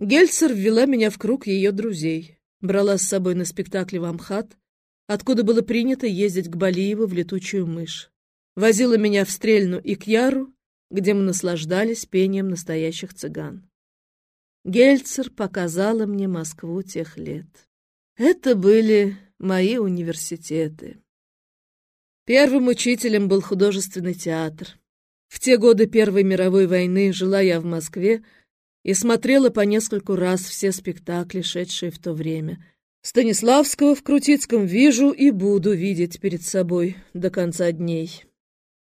Гельцер ввела меня в круг ее друзей, брала с собой на спектакли в Амхат, откуда было принято ездить к Балиеву в летучую мышь. Возила меня в Стрельну и к Яру, где мы наслаждались пением настоящих цыган. Гельцер показала мне Москву тех лет. Это были мои университеты. Первым учителем был художественный театр. В те годы Первой мировой войны жила я в Москве и смотрела по нескольку раз все спектакли, шедшие в то время. Станиславского в Крутицком вижу и буду видеть перед собой до конца дней.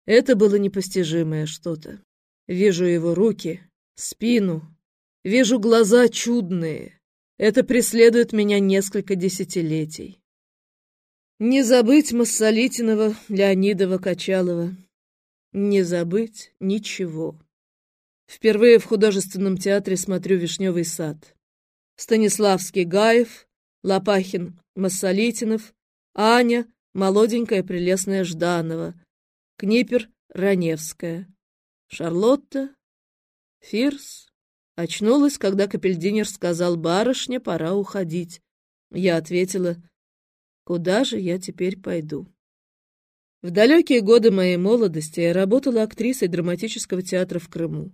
Это было непостижимое что-то. Вижу его руки, спину, вижу глаза чудные. Это преследует меня несколько десятилетий. Не забыть Массолитинова, Леонидова, Качалова. Не забыть ничего. Впервые в художественном театре смотрю «Вишневый сад». Станиславский Гаев, Лопахин Массолитинов, Аня, молоденькая прелестная Жданова, Книпер Раневская, Шарлотта, Фирс. Очнулась, когда капельдинер сказал «Барышня, пора уходить». Я ответила Куда же я теперь пойду? В далекие годы моей молодости я работала актрисой драматического театра в Крыму.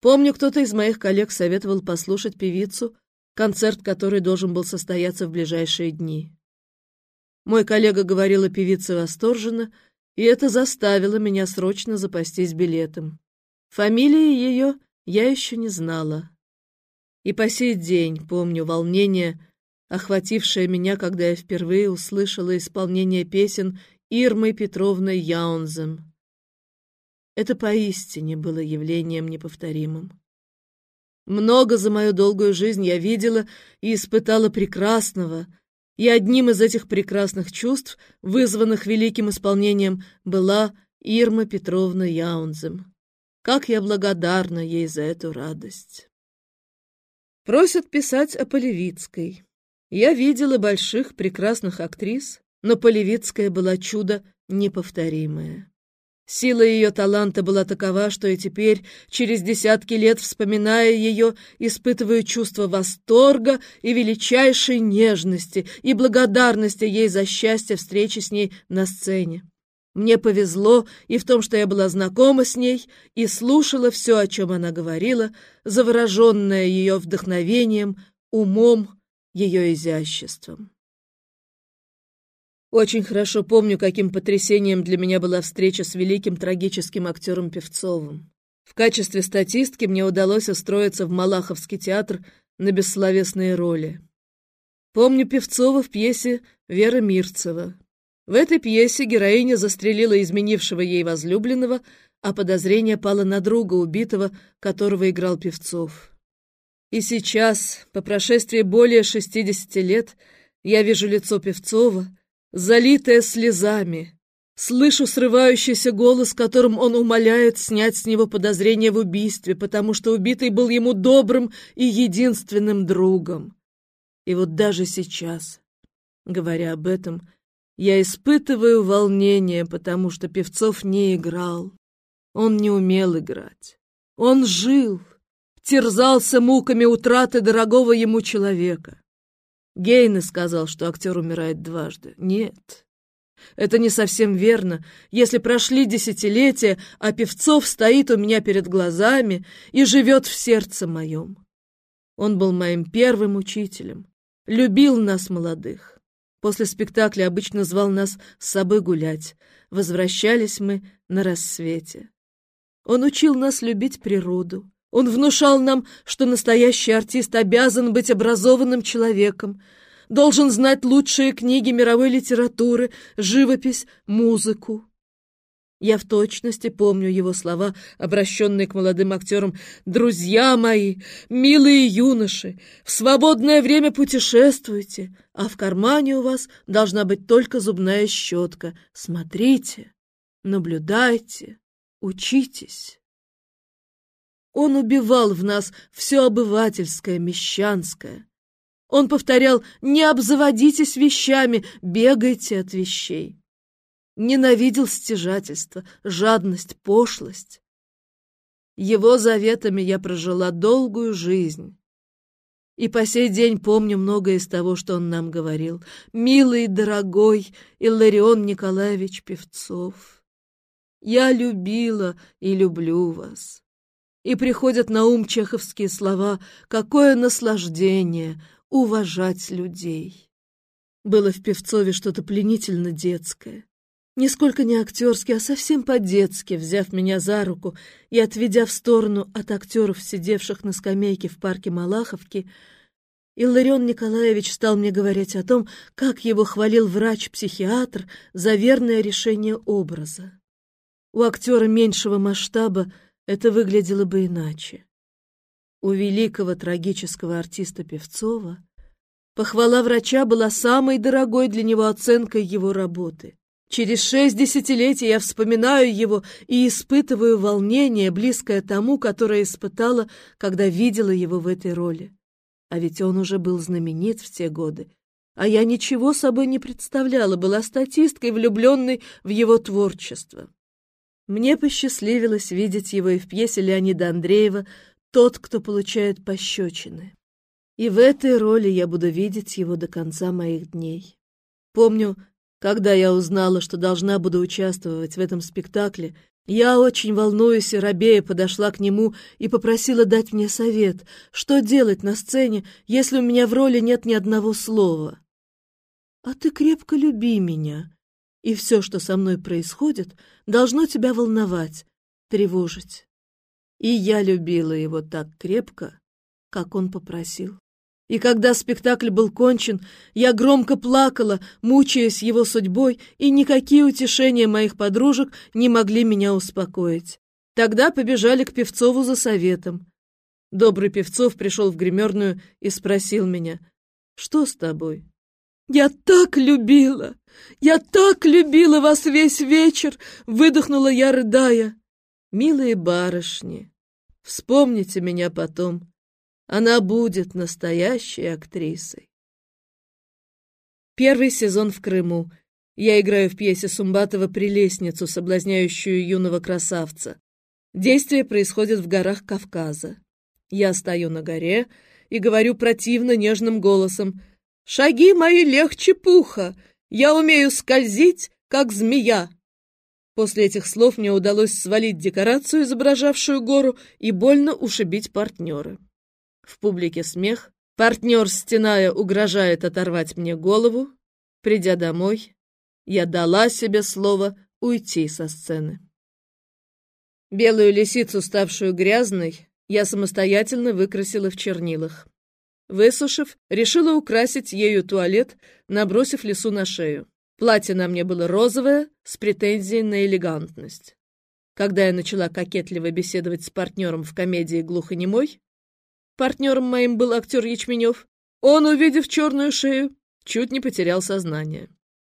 Помню, кто-то из моих коллег советовал послушать певицу, концерт которой должен был состояться в ближайшие дни. Мой коллега говорила певице восторженно, и это заставило меня срочно запастись билетом. Фамилии ее я еще не знала. И по сей день помню волнение, охватившая меня, когда я впервые услышала исполнение песен Ирмой Петровной Яунзем. Это поистине было явлением неповторимым. Много за мою долгую жизнь я видела и испытала прекрасного, и одним из этих прекрасных чувств, вызванных великим исполнением, была Ирма Петровна Яунзем. Как я благодарна ей за эту радость. Просят писать о Полевицкой. Я видела больших прекрасных актрис, но Полевицкая была чудо неповторимое. Сила ее таланта была такова, что и теперь, через десятки лет, вспоминая ее, испытываю чувство восторга и величайшей нежности и благодарности ей за счастье встречи с ней на сцене. Мне повезло и в том, что я была знакома с ней и слушала все, о чем она говорила, завороженная ее вдохновением, умом, ее изяществом. Очень хорошо помню, каким потрясением для меня была встреча с великим трагическим актером Певцовым. В качестве статистки мне удалось устроиться в Малаховский театр на бессловесные роли. Помню Певцова в пьесе «Вера Мирцева». В этой пьесе героиня застрелила изменившего ей возлюбленного, а подозрение пало на друга убитого, которого играл Певцов. И сейчас, по прошествии более шестидесяти лет, я вижу лицо Певцова, залитое слезами, слышу срывающийся голос, которым он умоляет снять с него подозрение в убийстве, потому что убитый был ему добрым и единственным другом. И вот даже сейчас, говоря об этом, я испытываю волнение, потому что Певцов не играл. Он не умел играть. Он жил, терзался муками утраты дорогого ему человека. Гейне сказал, что актер умирает дважды. Нет, это не совсем верно. Если прошли десятилетия, а Певцов стоит у меня перед глазами и живет в сердце моем. Он был моим первым учителем, любил нас, молодых. После спектакля обычно звал нас с собой гулять. Возвращались мы на рассвете. Он учил нас любить природу, он внушал нам, что настоящий артист обязан быть образованным человеком, должен знать лучшие книги мировой литературы, живопись, музыку. Я в точности помню его слова, обращенные к молодым актерам. «Друзья мои, милые юноши, в свободное время путешествуйте, а в кармане у вас должна быть только зубная щетка. Смотрите, наблюдайте, учитесь». Он убивал в нас все обывательское, мещанское. Он повторял «Не обзаводитесь вещами, бегайте от вещей». Ненавидел стяжательство, жадность, пошлость. Его заветами я прожила долгую жизнь. и по сей день помню многое из того, что он нам говорил. Милый, дорогой Илларион Николаевич Певцов, я любила и люблю вас. И приходят на ум чеховские слова «Какое наслаждение уважать людей!» Было в Певцове что-то пленительно детское. Нисколько не актерски, а совсем по-детски, взяв меня за руку и отведя в сторону от актеров, сидевших на скамейке в парке Малаховки, Илларион Николаевич стал мне говорить о том, как его хвалил врач-психиатр за верное решение образа. У актера меньшего масштаба это выглядело бы иначе. У великого трагического артиста Певцова похвала врача была самой дорогой для него оценкой его работы. Через шесть десятилетий я вспоминаю его и испытываю волнение, близкое тому, которое испытала, когда видела его в этой роли. А ведь он уже был знаменит в те годы, а я ничего собой не представляла, была статисткой, влюбленной в его творчество. Мне посчастливилось видеть его и в пьесе Леонида Андреева «Тот, кто получает пощечины». И в этой роли я буду видеть его до конца моих дней. Помню, когда я узнала, что должна буду участвовать в этом спектакле, я, очень волнуюсь и робея, подошла к нему и попросила дать мне совет, что делать на сцене, если у меня в роли нет ни одного слова. «А ты крепко люби меня, и все, что со мной происходит, должно тебя волновать, тревожить». И я любила его так крепко, как он попросил. И когда спектакль был кончен, я громко плакала, мучаясь его судьбой, и никакие утешения моих подружек не могли меня успокоить. Тогда побежали к Певцову за советом. Добрый Певцов пришел в гримерную и спросил меня, «Что с тобой?» «Я так любила! Я так любила вас весь вечер!» — выдохнула я, рыдая. «Милые барышни, вспомните меня потом. Она будет настоящей актрисой. Первый сезон в Крыму. Я играю в пьесе Сумбатова «Прелестницу», соблазняющую юного красавца. Действие происходит в горах Кавказа. Я стою на горе и говорю противно нежным голосом «Шаги мои легче пуха! Я умею скользить, как змея!» После этих слов мне удалось свалить декорацию, изображавшую гору, и больно ушибить партнера. В публике смех. Партнер, стеная, угрожает оторвать мне голову. Придя домой, я дала себе слово уйти со сцены. Белую лисицу, ставшую грязной, я самостоятельно выкрасила в чернилах. Высушив, решила украсить ею туалет, набросив лису на шею. Платье на мне было розовое, с претензией на элегантность. Когда я начала кокетливо беседовать с партнером в комедии «Глухонемой», Партнером моим был актер Ячменев. Он, увидев черную шею, чуть не потерял сознание.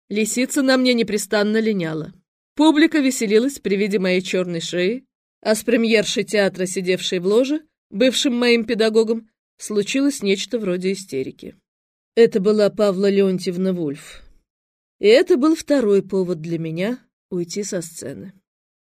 Лисица на мне непрестанно линяла. Публика веселилась при виде моей черной шеи, а с премьершей театра, сидевшей в ложе, бывшим моим педагогом, случилось нечто вроде истерики. Это была Павла Леонтьевна Вульф. И это был второй повод для меня уйти со сцены.